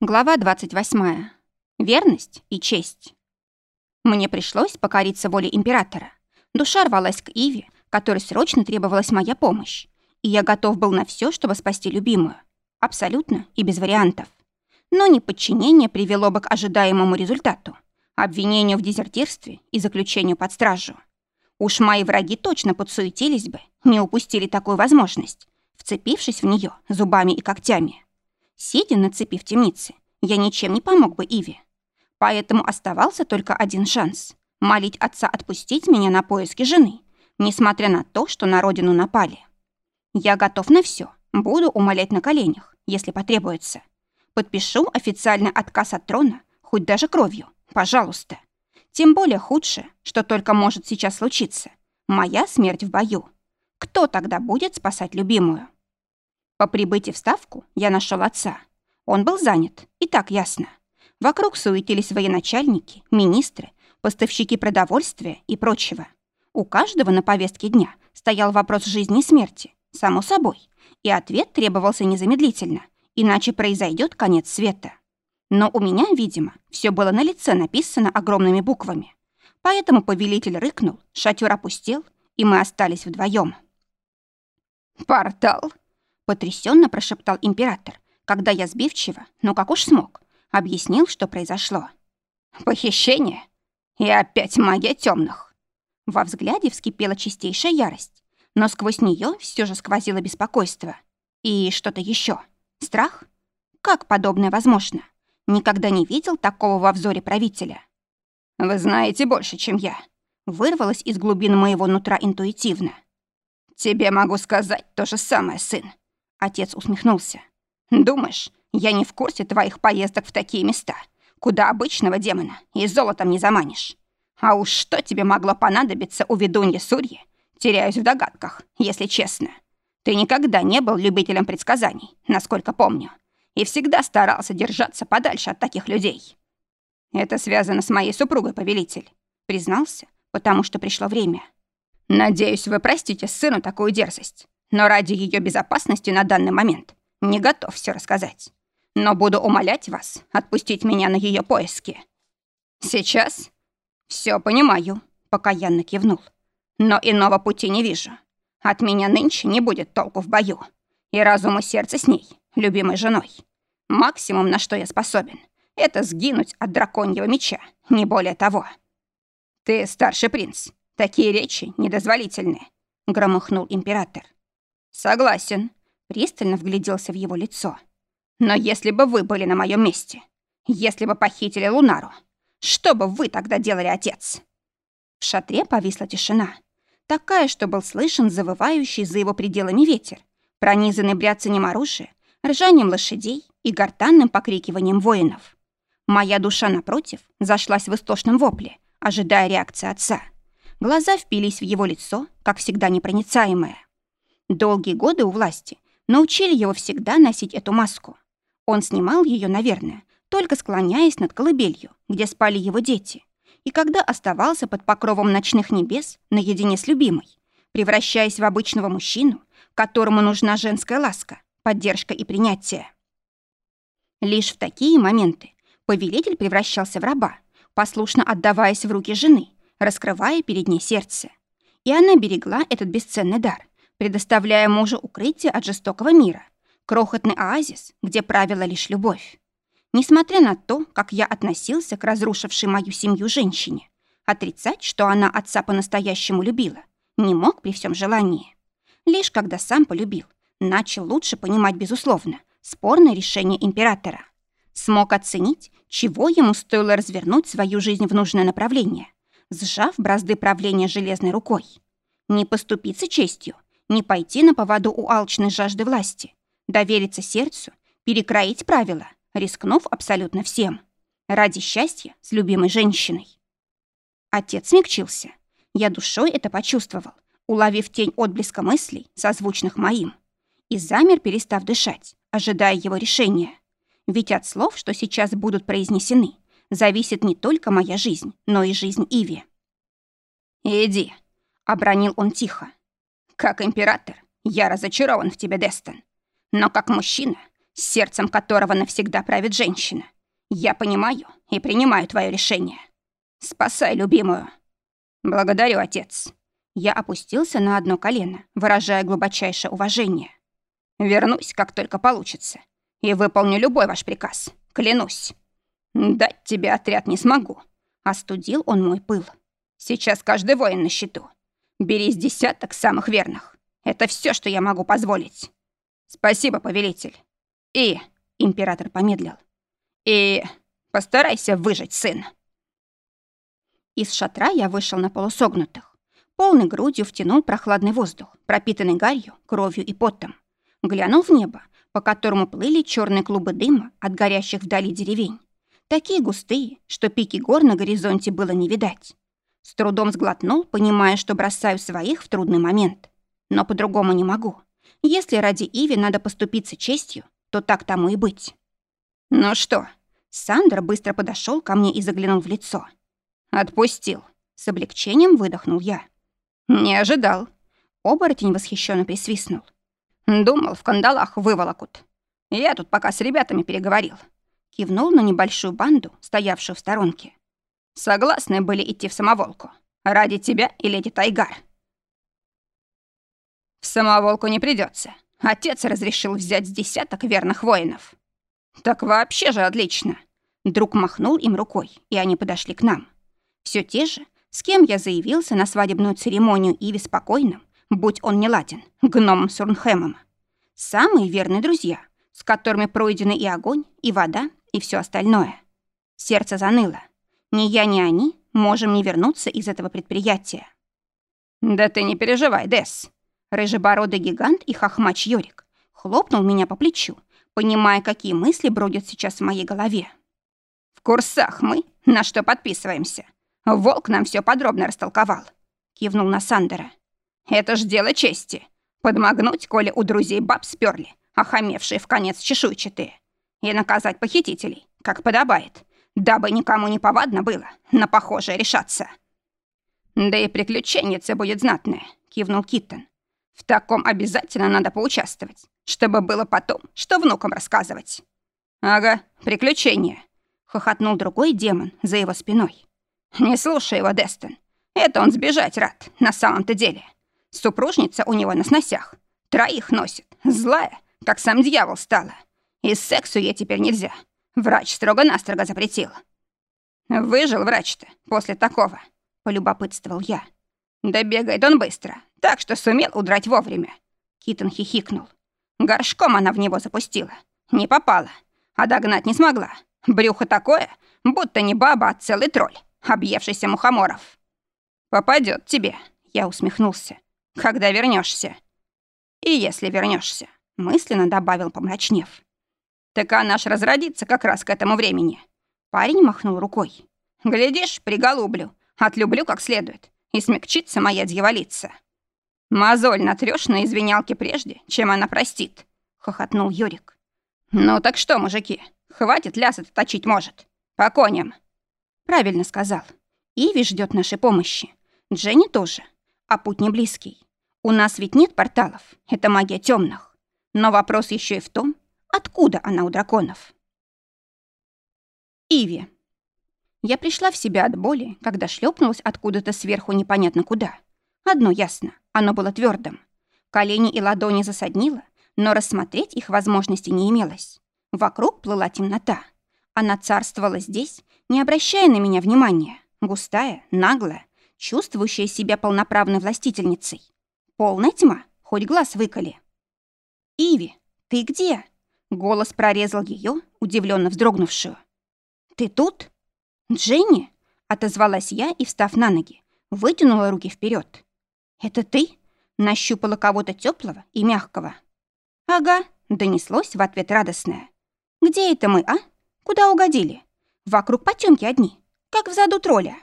Глава 28. Верность и честь. Мне пришлось покориться воле императора. Душа рвалась к Иве, которой срочно требовалась моя помощь. И я готов был на все, чтобы спасти любимую. Абсолютно и без вариантов. Но неподчинение привело бы к ожидаемому результату. Обвинению в дезертирстве и заключению под стражу. Уж мои враги точно подсуетились бы, не упустили такую возможность, вцепившись в нее зубами и когтями. Сидя на цепи в темнице, я ничем не помог бы Иве. Поэтому оставался только один шанс — молить отца отпустить меня на поиски жены, несмотря на то, что на родину напали. Я готов на все, буду умолять на коленях, если потребуется. Подпишу официальный отказ от трона, хоть даже кровью, пожалуйста. Тем более худшее, что только может сейчас случиться — моя смерть в бою. Кто тогда будет спасать любимую? По прибытии в Ставку я нашел отца. Он был занят, и так ясно. Вокруг суетились военачальники, министры, поставщики продовольствия и прочего. У каждого на повестке дня стоял вопрос жизни и смерти, само собой, и ответ требовался незамедлительно, иначе произойдет конец света. Но у меня, видимо, все было на лице написано огромными буквами. Поэтому повелитель рыкнул, шатер опустел, и мы остались вдвоем. «Портал!» Потрясенно прошептал император, когда я сбивчиво, но как уж смог, объяснил, что произошло. «Похищение? И опять магия темных. Во взгляде вскипела чистейшая ярость, но сквозь нее все же сквозило беспокойство. И что-то еще. Страх? Как подобное возможно? Никогда не видел такого во взоре правителя. «Вы знаете больше, чем я», — вырвалось из глубин моего нутра интуитивно. «Тебе могу сказать то же самое, сын. Отец усмехнулся. «Думаешь, я не в курсе твоих поездок в такие места, куда обычного демона и золотом не заманишь? А уж что тебе могло понадобиться у ведуньи Сурьи, теряюсь в догадках, если честно. Ты никогда не был любителем предсказаний, насколько помню, и всегда старался держаться подальше от таких людей. Это связано с моей супругой, повелитель», признался, потому что пришло время. «Надеюсь, вы простите сыну такую дерзость но ради ее безопасности на данный момент не готов все рассказать. Но буду умолять вас отпустить меня на ее поиски. Сейчас все понимаю, покаянно кивнул. Но иного пути не вижу. От меня нынче не будет толку в бою. И разум и сердце с ней, любимой женой. Максимум, на что я способен, это сгинуть от драконьего меча, не более того. Ты старший принц. Такие речи недозволительны, громыхнул император. «Согласен», — пристально вгляделся в его лицо. «Но если бы вы были на моем месте, если бы похитили Лунару, что бы вы тогда делали, отец?» В шатре повисла тишина, такая, что был слышен завывающий за его пределами ветер, пронизанный бряцанием оружия, ржанием лошадей и гортанным покрикиванием воинов. Моя душа, напротив, зашлась в истошном вопле, ожидая реакции отца. Глаза впились в его лицо, как всегда непроницаемое. Долгие годы у власти научили его всегда носить эту маску. Он снимал ее, наверное, только склоняясь над колыбелью, где спали его дети, и когда оставался под покровом ночных небес наедине с любимой, превращаясь в обычного мужчину, которому нужна женская ласка, поддержка и принятие. Лишь в такие моменты повелитель превращался в раба, послушно отдаваясь в руки жены, раскрывая перед ней сердце. И она берегла этот бесценный дар, предоставляя мужу укрытие от жестокого мира, крохотный оазис, где правила лишь любовь. Несмотря на то, как я относился к разрушившей мою семью женщине, отрицать, что она отца по-настоящему любила, не мог при всем желании. Лишь когда сам полюбил, начал лучше понимать, безусловно, спорное решение императора. Смог оценить, чего ему стоило развернуть свою жизнь в нужное направление, сжав бразды правления железной рукой. Не поступиться честью, не пойти на поводу у алчной жажды власти, довериться сердцу, перекроить правила, рискнув абсолютно всем. Ради счастья с любимой женщиной. Отец смягчился. Я душой это почувствовал, уловив тень отблеска мыслей, созвучных моим. И замер, перестав дышать, ожидая его решения. Ведь от слов, что сейчас будут произнесены, зависит не только моя жизнь, но и жизнь Иви. «Иди», — обронил он тихо. Как император, я разочарован в тебе, Дестон. Но как мужчина, сердцем которого навсегда правит женщина. Я понимаю и принимаю твое решение. Спасай любимую. Благодарю, отец. Я опустился на одно колено, выражая глубочайшее уважение. Вернусь, как только получится, и выполню любой ваш приказ. Клянусь. Дать тебе отряд не смогу. Остудил он мой пыл. Сейчас каждый воин на счету. Бери с десяток самых верных. Это все, что я могу позволить. Спасибо, повелитель. И... Император помедлил. И... Постарайся выжить, сын. Из шатра я вышел на полусогнутых. Полной грудью втянул прохладный воздух, пропитанный гарью, кровью и потом. Глянул в небо, по которому плыли черные клубы дыма от горящих вдали деревень. Такие густые, что пики гор на горизонте было не видать. С трудом сглотнул, понимая, что бросаю своих в трудный момент. Но по-другому не могу. Если ради Иви надо поступиться честью, то так тому и быть. «Ну что?» Сандер быстро подошел ко мне и заглянул в лицо. «Отпустил». С облегчением выдохнул я. «Не ожидал». Оборотень восхищенно присвистнул. «Думал, в кандалах выволокут. Я тут пока с ребятами переговорил». Кивнул на небольшую банду, стоявшую в сторонке. Согласны были идти в самоволку. Ради тебя и леди Тайгар. В самоволку не придется. Отец разрешил взять с десяток верных воинов. Так вообще же отлично. Друг махнул им рукой, и они подошли к нам. Все те же, с кем я заявился на свадебную церемонию Иви спокойным, будь он не ладен, гномом Сурнхэмом. Самые верные друзья, с которыми пройдены и огонь, и вода, и все остальное. Сердце заныло. Ни я, ни они можем не вернуться из этого предприятия. «Да ты не переживай, Десс!» Рыжебородый гигант и хохмач Йорик хлопнул меня по плечу, понимая, какие мысли бродят сейчас в моей голове. «В курсах мы, на что подписываемся. Волк нам все подробно растолковал», — кивнул на Сандера. «Это ж дело чести. Подмогнуть, коли у друзей баб сперли, охамевшие в конец чешуйчатые, и наказать похитителей, как подобает, дабы никому не повадно было на похожее решаться. «Да и приключенница будет знатная», — кивнул Киттон. «В таком обязательно надо поучаствовать, чтобы было потом, что внукам рассказывать». «Ага, приключения», — хохотнул другой демон за его спиной. «Не слушай его, Дестон. Это он сбежать рад, на самом-то деле. Супружница у него на сносях. Троих носит, злая, как сам дьявол стала. И сексу ей теперь нельзя. Врач строго-настрого запретил. Выжил врач-то после такого, полюбопытствовал я. Да бегает он быстро, так что сумел удрать вовремя. Китон хихикнул. Горшком она в него запустила. Не попала. А догнать не смогла. Брюхо такое, будто не баба, а целый тролль, объевшийся мухоморов. Попадет тебе, я усмехнулся. Когда вернешься? И если вернешься, мысленно добавил, помрачнев. Так она ж разродится как раз к этому времени. Парень махнул рукой. Глядишь, приголублю, отлюблю как следует, и смягчится моя дьяволица. Мозоль натрёшь на извинялке прежде, чем она простит, хохотнул Юрик. Ну так что, мужики, хватит лясы точить может. По коням. Правильно сказал. Иви ждет нашей помощи. Дженни тоже. А путь не близкий. У нас ведь нет порталов. Это магия темных. Но вопрос еще и в том, Откуда она у драконов? Иви. Я пришла в себя от боли, когда шлепнулась откуда-то сверху непонятно куда. Одно ясно, оно было твердым. Колени и ладони засаднило, но рассмотреть их возможности не имелось. Вокруг плыла темнота. Она царствовала здесь, не обращая на меня внимания. Густая, наглая, чувствующая себя полноправной властительницей. Полная тьма, хоть глаз выколи. «Иви, ты где?» Голос прорезал ее, удивленно вздрогнувшую. «Ты тут?» «Дженни?» — отозвалась я и, встав на ноги, вытянула руки вперед. «Это ты?» — нащупала кого-то теплого и мягкого. «Ага», — донеслось в ответ радостное. «Где это мы, а? Куда угодили? Вокруг потемки одни, как в заду тролля».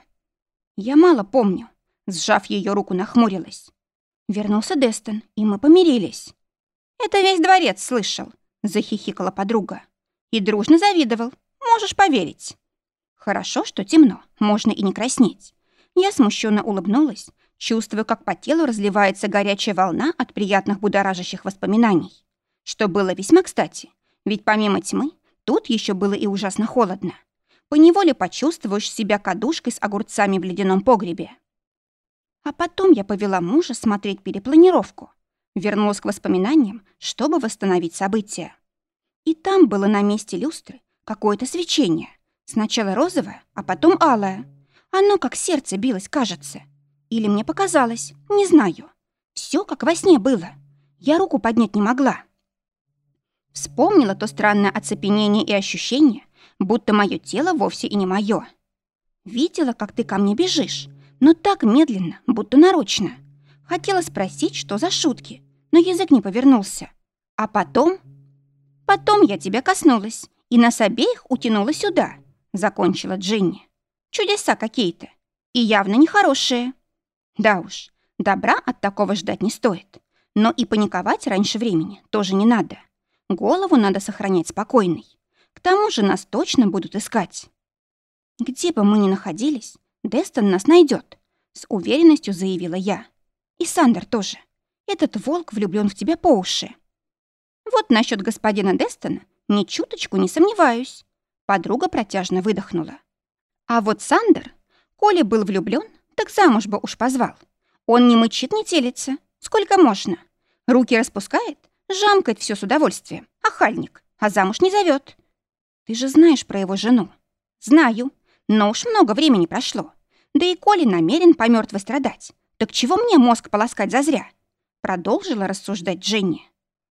Я мало помню. Сжав ее руку, нахмурилась. Вернулся Дестон, и мы помирились. Это весь дворец слышал захихикала подруга. И дружно завидовал. Можешь поверить. Хорошо, что темно, можно и не краснеть. Я смущенно улыбнулась, чувствуя, как по телу разливается горячая волна от приятных будоражащих воспоминаний. Что было весьма кстати, Ведь помимо тьмы, тут еще было и ужасно холодно. Поневоле почувствуешь себя кадушкой с огурцами в ледяном погребе. А потом я повела мужа смотреть перепланировку. Вернулась к воспоминаниям, чтобы восстановить события. И там было на месте люстры какое-то свечение. Сначала розовое, а потом алое. Оно как сердце билось, кажется. Или мне показалось, не знаю. Все как во сне было. Я руку поднять не могла. Вспомнила то странное оцепенение и ощущение, будто мое тело вовсе и не мое. Видела, как ты ко мне бежишь, но так медленно, будто нарочно. Хотела спросить, что за шутки, но язык не повернулся. А потом... Потом я тебя коснулась, и нас обеих утянула сюда, закончила Джинни. Чудеса какие-то. И явно нехорошие. Да уж, добра от такого ждать не стоит. Но и паниковать раньше времени тоже не надо. Голову надо сохранять спокойной. К тому же нас точно будут искать. Где бы мы ни находились, Дестон нас найдет, с уверенностью заявила я. И Сандер тоже. Этот волк влюблен в тебя по уши. Вот насчет господина Дестона ни чуточку не сомневаюсь. Подруга протяжно выдохнула. А вот Сандер, коли был влюблен, так замуж бы уж позвал. Он не мычит, не телится. Сколько можно? Руки распускает, жамкает все с удовольствием. Ахальник, а замуж не зовет. Ты же знаешь про его жену. Знаю, но уж много времени прошло. Да и Коли намерен по мертвой страдать. Так чего мне мозг полоскать зазря? Продолжила рассуждать Дженни.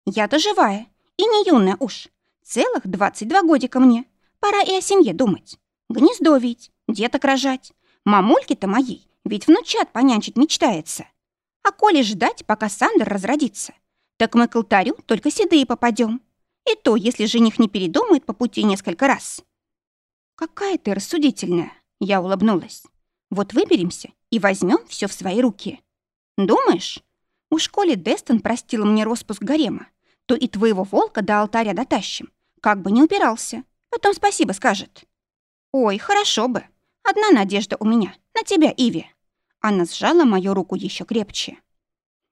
Я-то живая, и не юная уж. Целых 22 годика мне. Пора и о семье думать. Гнездо ведь, деток рожать. Мамульки-то моей, ведь внучат понянчить мечтается. А коли ждать, пока Сандер разродится, так мы к алтарю только седые попадем. И то, если жених не передумает по пути несколько раз. Какая ты рассудительная, я улыбнулась. Вот выберемся и возьмем все в свои руки. Думаешь? У школе Дестон простил мне распуск гарема, то и твоего волка до алтаря дотащим, как бы не упирался. Потом спасибо скажет. Ой, хорошо бы. Одна надежда у меня. На тебя, Иви. Она сжала мою руку еще крепче.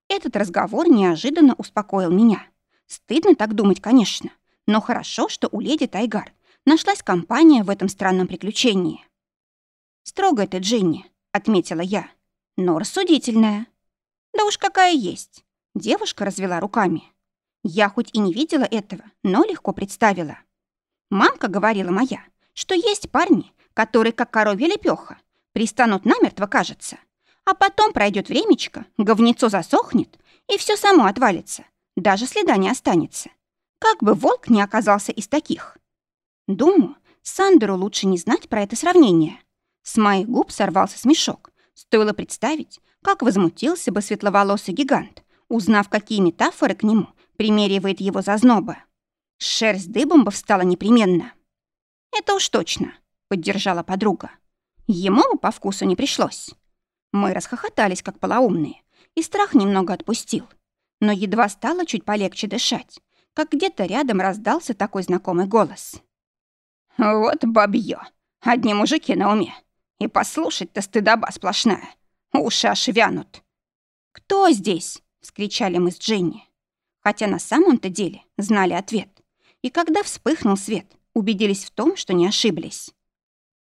Этот разговор неожиданно успокоил меня. Стыдно так думать, конечно. Но хорошо, что у леди Тайгар нашлась компания в этом странном приключении. «Строгая ты, Джинни», — отметила я, — «но рассудительная». «Да уж какая есть!» Девушка развела руками. Я хоть и не видела этого, но легко представила. Мамка говорила моя, что есть парни, которые, как коровья лепёха, пристанут намертво, кажется. А потом пройдет времечко, говнецо засохнет, и все само отвалится. Даже следа не останется. Как бы волк не оказался из таких. Думаю, Сандеру лучше не знать про это сравнение. С моих губ сорвался смешок. Стоило представить, как возмутился бы светловолосый гигант, узнав, какие метафоры к нему примеривает его зазноба. Шерсть дыбом бы встала непременно. «Это уж точно», — поддержала подруга. Ему по вкусу не пришлось. Мы расхохотались, как полоумные, и страх немного отпустил. Но едва стало чуть полегче дышать, как где-то рядом раздался такой знакомый голос. «Вот бабьё! Одни мужики на уме! И послушать-то стыдоба сплошная! Уши аж вянут. «Кто здесь?» — вскричали мы с Дженни. Хотя на самом-то деле знали ответ. И когда вспыхнул свет, убедились в том, что не ошиблись.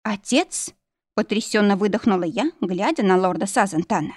«Отец?» — потрясенно выдохнула я, глядя на лорда Сазентана.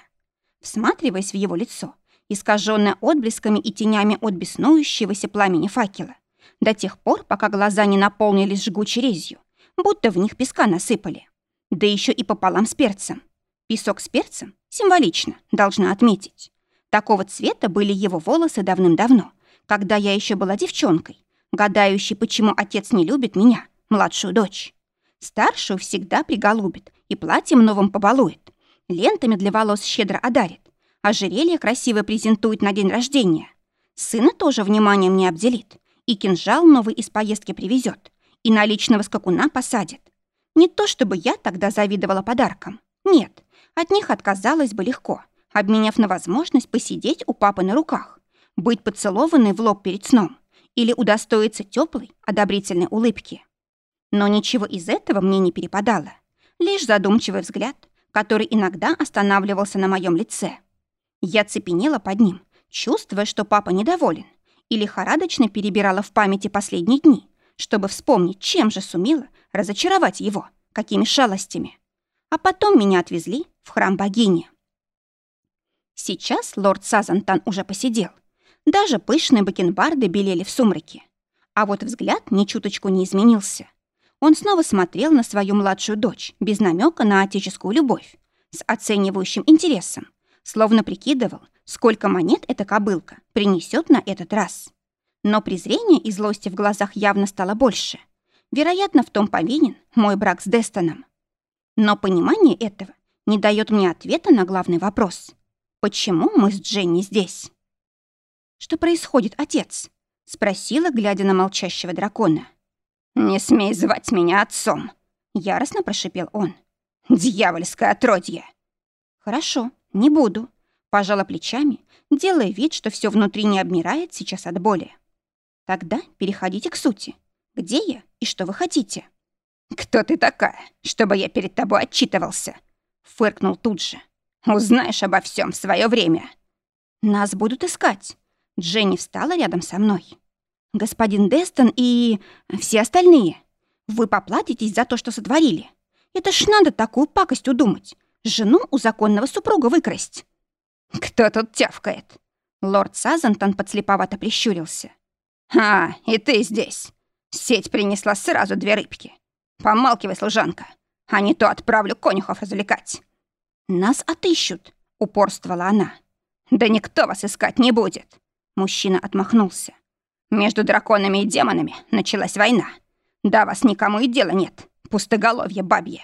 Всматриваясь в его лицо, искаженное отблесками и тенями от беснующегося пламени факела, до тех пор, пока глаза не наполнились жгучей резью, будто в них песка насыпали. Да еще и пополам с перцем. Песок с перцем символично, должна отметить. Такого цвета были его волосы давным-давно, когда я еще была девчонкой, гадающей, почему отец не любит меня, младшую дочь. Старшую всегда приголубит и платьем новым побалует, лентами для волос щедро одарит, ожерелье красиво презентует на день рождения. Сына тоже вниманием не обделит, и кинжал новый из поездки привезет, и на личного скакуна посадит. Не то чтобы я тогда завидовала подаркам. Нет, от них отказалась бы легко, обменяв на возможность посидеть у папы на руках, быть поцелованной в лоб перед сном или удостоиться теплой, одобрительной улыбки. Но ничего из этого мне не перепадало. Лишь задумчивый взгляд, который иногда останавливался на моем лице. Я цепенела под ним, чувствуя, что папа недоволен, и лихорадочно перебирала в памяти последние дни, чтобы вспомнить, чем же сумела разочаровать его, какими шалостями. А потом меня отвезли в храм богини. Сейчас лорд Сазантан уже посидел. Даже пышные бакенбарды белели в сумраке. А вот взгляд ни чуточку не изменился. Он снова смотрел на свою младшую дочь без намека на отеческую любовь, с оценивающим интересом, словно прикидывал, сколько монет эта кобылка принесет на этот раз. Но презрение и злости в глазах явно стало больше. Вероятно, в том повинен мой брак с Дестоном. Но понимание этого не дает мне ответа на главный вопрос. Почему мы с Дженни здесь? «Что происходит, отец?» — спросила, глядя на молчащего дракона. «Не смей звать меня отцом!» — яростно прошипел он. «Дьявольское отродье!» «Хорошо, не буду», — пожала плечами, делая вид, что все внутри не обмирает сейчас от боли. «Тогда переходите к сути. Где я и что вы хотите?» «Кто ты такая, чтобы я перед тобой отчитывался?» — фыркнул тут же. «Узнаешь обо всем в свое время». «Нас будут искать». Дженни встала рядом со мной. «Господин Дестон и все остальные. Вы поплатитесь за то, что сотворили. Это ж надо такую пакость удумать. Жену у законного супруга выкрасть». «Кто тут тявкает?» Лорд Сазантон подслеповато прищурился. «А, и ты здесь. Сеть принесла сразу две рыбки. Помалкивай, служанка, а не то отправлю конюхов развлекать». «Нас отыщут», — упорствовала она. «Да никто вас искать не будет», — мужчина отмахнулся. «Между драконами и демонами началась война. Да вас никому и дела нет, пустоголовье бабье.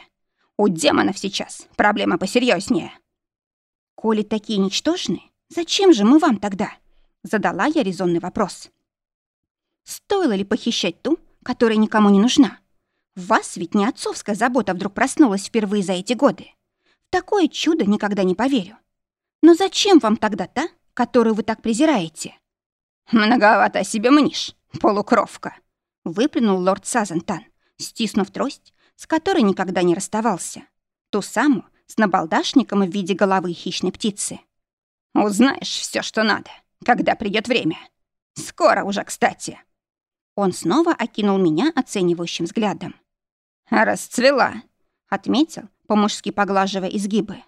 У демонов сейчас проблема посерьезнее. «Коли такие ничтожные, зачем же мы вам тогда?» Задала я резонный вопрос. «Стоило ли похищать ту, которая никому не нужна? Вас ведь не отцовская забота вдруг проснулась впервые за эти годы. В такое чудо никогда не поверю. Но зачем вам тогда та, которую вы так презираете?» «Многовато о себе мнишь, полукровка», — выплюнул лорд Сазантан, стиснув трость, с которой никогда не расставался. Ту самую, с набалдашником в виде головы хищной птицы. «Узнаешь все, что надо, когда придет время. Скоро уже, кстати». Он снова окинул меня оценивающим взглядом. «Расцвела», — отметил, по-мужски поглаживая изгибы.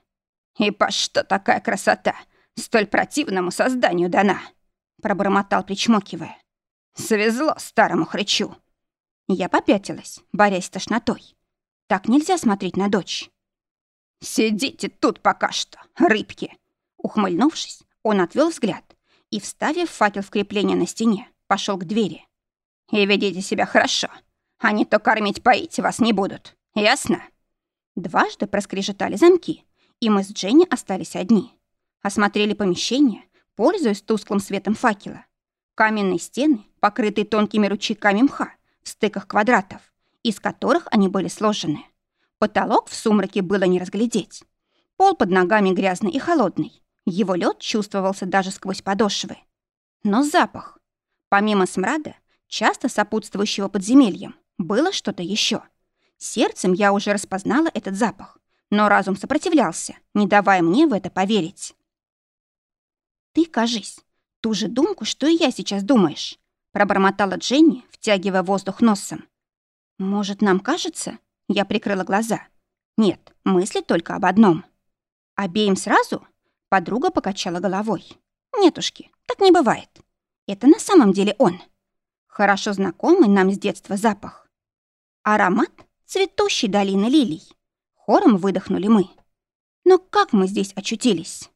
«И по что такая красота столь противному созданию дана?» — пробормотал, причмокивая. «Свезло старому хрычу». Я попятилась, борясь с тошнотой. Так нельзя смотреть на дочь. «Сидите тут пока что, рыбки!» Ухмыльнувшись, он отвел взгляд и, вставив факел в крепление на стене, пошел к двери. «И ведите себя хорошо, не то кормить-поить вас не будут, ясно?» Дважды проскрежетали замки, и мы с Дженни остались одни. Осмотрели помещение, пользуясь тусклым светом факела. Каменные стены, покрытые тонкими ручейками мха в стыках квадратов, из которых они были сложены. Потолок в сумраке было не разглядеть. Пол под ногами грязный и холодный. Его лед чувствовался даже сквозь подошвы. Но запах. Помимо смрада, часто сопутствующего подземельем, было что-то еще. Сердцем я уже распознала этот запах, но разум сопротивлялся, не давая мне в это поверить. «Ты, кажись, ту же думку, что и я сейчас думаешь», пробормотала Дженни, втягивая воздух носом. «Может, нам кажется?» Я прикрыла глаза. Нет, мысли только об одном. Обеим сразу? Подруга покачала головой. Нетушки, так не бывает. Это на самом деле он. Хорошо знакомый нам с детства запах. Аромат цветущей долины лилий. Хором выдохнули мы. Но как мы здесь очутились?